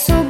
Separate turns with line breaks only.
su